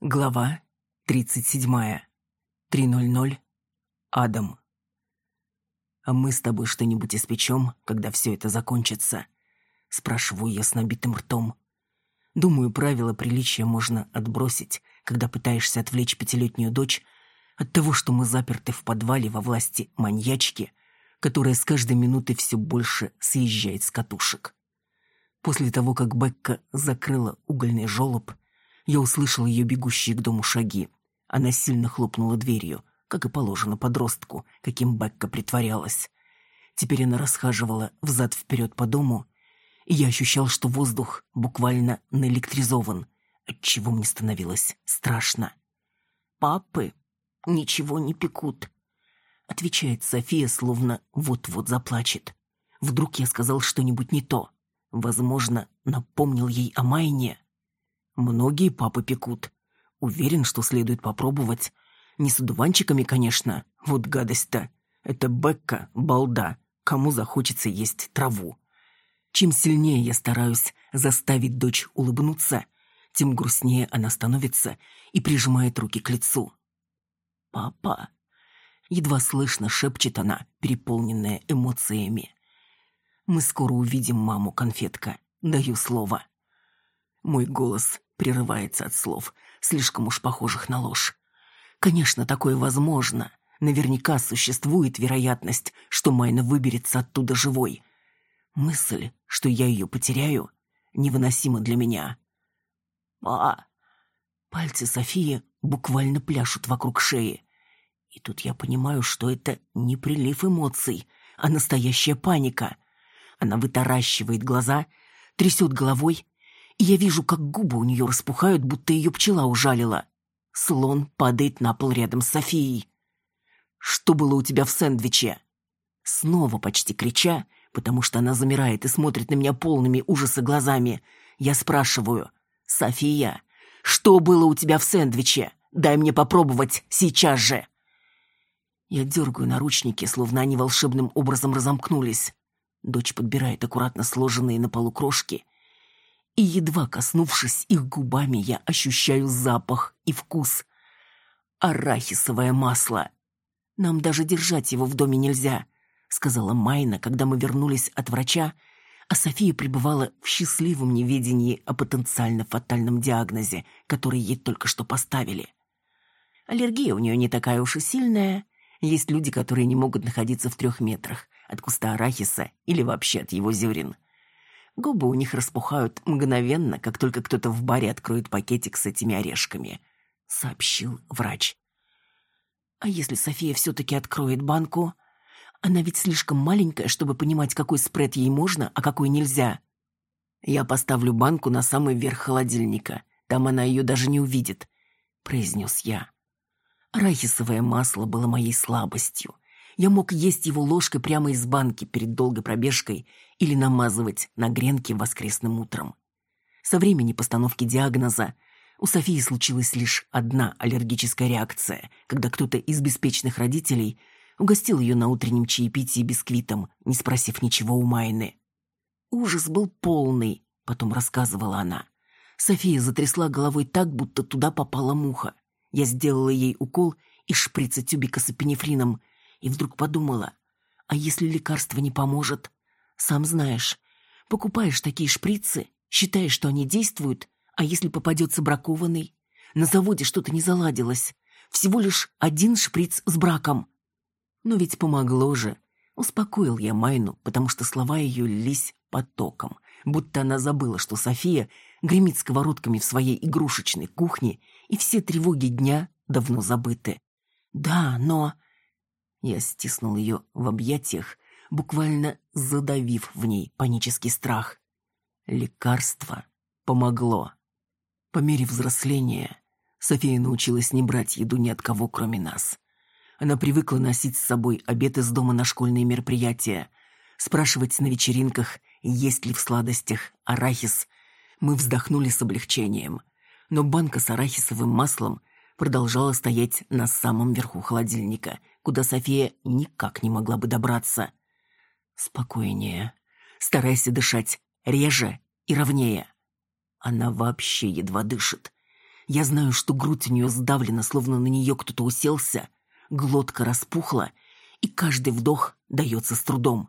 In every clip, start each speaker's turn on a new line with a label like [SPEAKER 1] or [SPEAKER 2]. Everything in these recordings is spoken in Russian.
[SPEAKER 1] Глава 37. 3.00. Адам. «А мы с тобой что-нибудь испечем, когда все это закончится?» Спрашиваю я с набитым ртом. Думаю, правила приличия можно отбросить, когда пытаешься отвлечь пятилетнюю дочь от того, что мы заперты в подвале во власти маньячки, которая с каждой минутой все больше съезжает с катушек. После того, как Бекка закрыла угольный желоб, я услышал ее бегущие к дому шаги. Она сильно хлопнула дверью, как и положено подростку, каким Бекка притворялась. Теперь она расхаживала взад-вперед по дому, и я ощущал, что воздух буквально наэлектризован, отчего мне становилось страшно. «Папы ничего не пекут», — отвечает София, словно вот-вот заплачет. Вдруг я сказал что-нибудь не то. Возможно, напомнил ей о Майне. Многие папы пекут. Уверен, что следует попробовать. Не с одуванчиками, конечно. Вот гадость-то. Это Бекка, балда. Кому захочется есть траву. Чем сильнее я стараюсь заставить дочь улыбнуться, тем грустнее она становится и прижимает руки к лицу. «Папа!» Едва слышно шепчет она, переполненная эмоциями. «Мы скоро увидим маму, конфетка. Даю слово». Мой голос прерывается от слов, слишком уж похожих на ложь. Конечно, такое возможно. Наверняка существует вероятность, что Майна выберется оттуда живой. Мысль, что я ее потеряю, невыносима для меня. А! Пальцы Софии буквально пляшут вокруг шеи. И тут я понимаю, что это не прилив эмоций, а настоящая паника. Она вытаращивает глаза, трясет головой я вижу, как губы у нее распухают, будто ее пчела ужалила. Слон падает на пол рядом с Софией. «Что было у тебя в сэндвиче?» Снова почти крича, потому что она замирает и смотрит на меня полными ужаса глазами, я спрашиваю. «София, что было у тебя в сэндвиче? Дай мне попробовать сейчас же!» Я дергаю наручники, словно они волшебным образом разомкнулись. Дочь подбирает аккуратно сложенные на полу крошки и, едва коснувшись их губами, я ощущаю запах и вкус. Арахисовое масло. Нам даже держать его в доме нельзя, сказала Майна, когда мы вернулись от врача, а София пребывала в счастливом неведении о потенциально фатальном диагнозе, который ей только что поставили. Аллергия у нее не такая уж и сильная. Есть люди, которые не могут находиться в трех метрах от куста арахиса или вообще от его зерен. Губы у них распухают мгновенно, как только кто-то в баре откроет пакетик с этими орешками», — сообщил врач. «А если София все-таки откроет банку? Она ведь слишком маленькая, чтобы понимать, какой спред ей можно, а какой нельзя. Я поставлю банку на самый верх холодильника. Там она ее даже не увидит», — произнес я. Арахисовое масло было моей слабостью — я мог есть его ложкой прямо из банки перед долгой пробежкой или намазывать на гренки воскресным утром. Со времени постановки диагноза у Софии случилась лишь одна аллергическая реакция, когда кто-то из беспечных родителей угостил ее на утреннем чаепитии бисквитом, не спросив ничего у Майны. Ужас был полный, потом рассказывала она. София затрясла головой так, будто туда попала муха. Я сделала ей укол из шприца тюбика с апинефрином и вдруг подумала, а если лекарство не поможет? Сам знаешь, покупаешь такие шприцы, считаешь, что они действуют, а если попадется бракованный? На заводе что-то не заладилось. Всего лишь один шприц с браком. Но ведь помогло же. Успокоил я Майну, потому что слова ее лились потоком, будто она забыла, что София гремит сковородками в своей игрушечной кухне, и все тревоги дня давно забыты. Да, но... Я стиснул ее в объятиях, буквально задавив в ней панический страх. Лекарство помогло. По мере взросления София научилась не брать еду ни от кого, кроме нас. Она привыкла носить с собой обед из дома на школьные мероприятия, спрашивать на вечеринках, есть ли в сладостях арахис. Мы вздохнули с облегчением. Но банка с арахисовым маслом продолжала стоять на самом верху холодильника, куда София никак не могла бы добраться. Спокойнее. Старайся дышать реже и ровнее. Она вообще едва дышит. Я знаю, что грудь у нее сдавлена, словно на нее кто-то уселся, глотка распухла, и каждый вдох дается с трудом.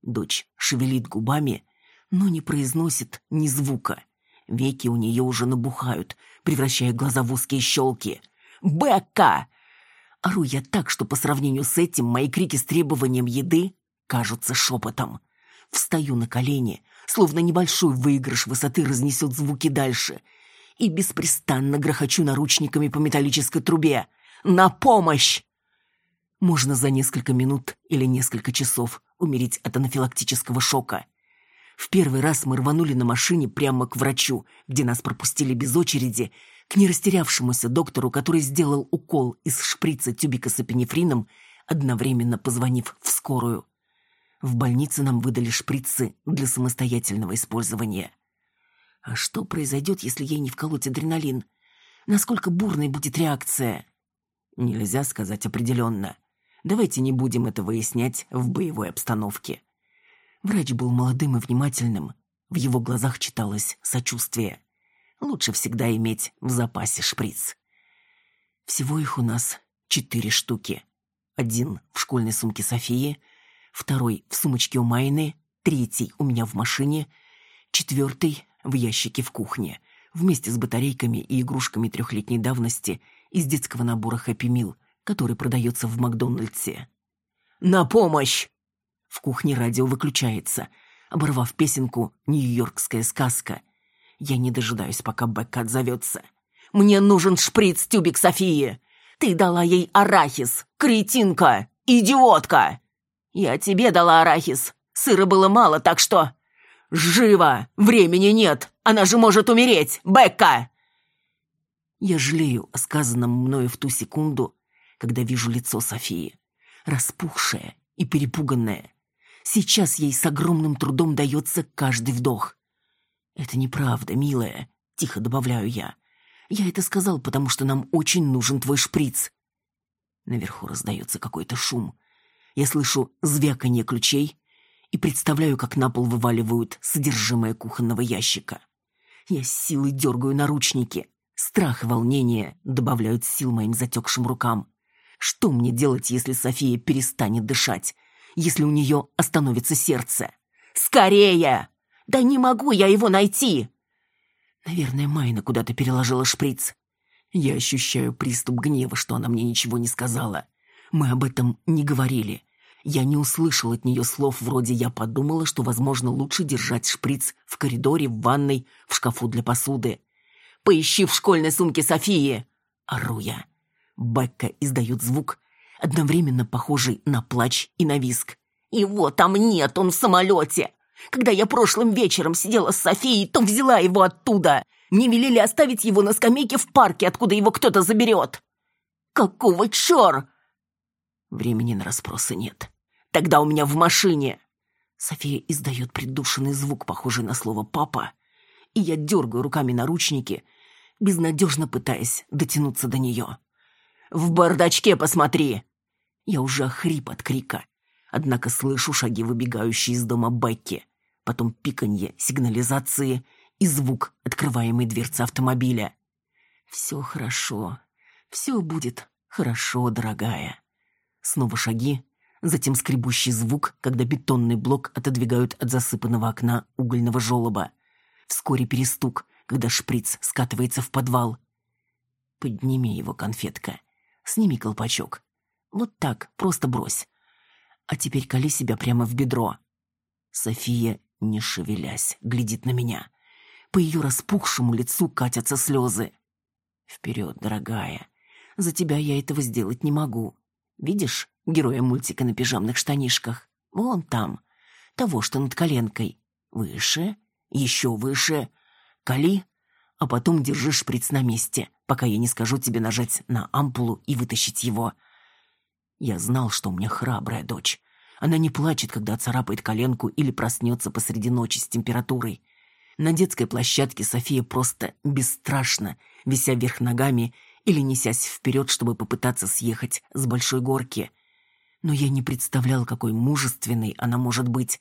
[SPEAKER 1] Дочь шевелит губами, но не произносит ни звука. Веки у нее уже набухают, превращая глаза в узкие щелки. «Бекка!» Ору я так, что по сравнению с этим мои крики с требованием еды кажутся шепотом. Встаю на колени, словно небольшой выигрыш высоты разнесет звуки дальше, и беспрестанно грохочу наручниками по металлической трубе. «На помощь!» Можно за несколько минут или несколько часов умереть от анафилактического шока. В первый раз мы рванули на машине прямо к врачу, где нас пропустили без очереди, к нерастерявшемуся доктору, который сделал укол из шприца тюбика с эпинефрином, одновременно позвонив в скорую. В больнице нам выдали шприцы для самостоятельного использования. А что произойдет, если ей не вколоть адреналин? Насколько бурной будет реакция? Нельзя сказать определенно. Давайте не будем это выяснять в боевой обстановке. Врач был молодым и внимательным. В его глазах читалось сочувствие. Лучше всегда иметь в запасе шприц. Всего их у нас четыре штуки. Один в школьной сумке Софии, второй в сумочке у Майны, третий у меня в машине, четвертый в ящике в кухне, вместе с батарейками и игрушками трехлетней давности из детского набора «Хэппи Мил», который продается в Макдональдсе. «На помощь!» В кухне радио выключается, оборвав песенку «Нью-Йоркская сказка». Я не дожидаюсь, пока Бекка отзовется. «Мне нужен шприц-тюбик Софии! Ты дала ей арахис, кретинка, идиотка!» «Я тебе дала арахис. Сыра было мало, так что...» «Живо! Времени нет! Она же может умереть! Бекка!» Я жалею о сказанном мною в ту секунду, когда вижу лицо Софии, распухшее и перепуганное. Сейчас ей с огромным трудом дается каждый вдох. «Это неправда, милая», — тихо добавляю я. «Я это сказал, потому что нам очень нужен твой шприц». Наверху раздается какой-то шум. Я слышу звяканье ключей и представляю, как на пол вываливают содержимое кухонного ящика. Я с силой дергаю наручники. Страх и волнение добавляют сил моим затекшим рукам. Что мне делать, если София перестанет дышать? Если у нее остановится сердце? «Скорее!» «Да не могу я его найти!» Наверное, Майна куда-то переложила шприц. Я ощущаю приступ гнева, что она мне ничего не сказала. Мы об этом не говорили. Я не услышал от нее слов вроде «я подумала, что, возможно, лучше держать шприц в коридоре, в ванной, в шкафу для посуды». «Поищи в школьной сумке Софии!» Ору я. Бекка издает звук, одновременно похожий на плач и на виск. «Его там нет, он в самолете! Когда я прошлым вечером сидела с Софией, то взяла его оттуда. Мне велели оставить его на скамейке в парке, откуда его кто-то заберет. Какого чёр? Времени на расспросы нет. Тогда у меня в машине. София издает придушенный звук, похожий на слово «папа», и я дергаю руками наручники, безнадежно пытаясь дотянуться до нее. «В бардачке посмотри!» Я уже хрип от крика, однако слышу шаги, выбегающие из дома Бекки потом пиканье сигнализации и звук открываемой дверцы автомобиля. «Все хорошо, все будет хорошо, дорогая». Снова шаги, затем скребущий звук, когда бетонный блок отодвигают от засыпанного окна угольного желоба. Вскоре перестук, когда шприц скатывается в подвал. «Подними его, конфетка. Сними колпачок. Вот так, просто брось. А теперь кали себя прямо в бедро». София не шевелясь, глядит на меня. По ее распухшему лицу катятся слезы. «Вперед, дорогая. За тебя я этого сделать не могу. Видишь героя мультика на пижамных штанишках? Вон там. Того, что над коленкой. Выше, еще выше. Кали, а потом держи шприц на месте, пока я не скажу тебе нажать на ампулу и вытащить его. Я знал, что у меня храбрая дочь. Она не плачет, когда царапает коленку или проснется посреди ночи с температурой. На детской площадке София просто бесстрашна, вися вверх ногами или несясь вперед, чтобы попытаться съехать с большой горки. Но я не представлял, какой мужественной она может быть,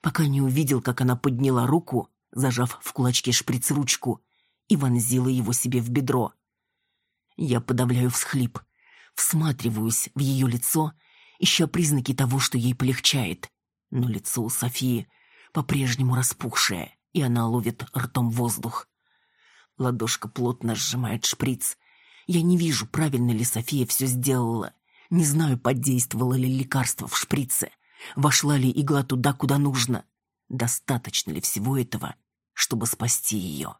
[SPEAKER 1] пока не увидел, как она подняла руку, зажав в кулачке шприц-ручку, и вонзила его себе в бедро. Я подавляю всхлип, всматриваюсь в ее лицо, ища признаки того, что ей полегчает. Но лицо у Софии по-прежнему распухшее, и она ловит ртом воздух. Ладошка плотно сжимает шприц. Я не вижу, правильно ли София все сделала. Не знаю, подействовало ли лекарство в шприце. Вошла ли игла туда, куда нужно. Достаточно ли всего этого, чтобы спасти ее?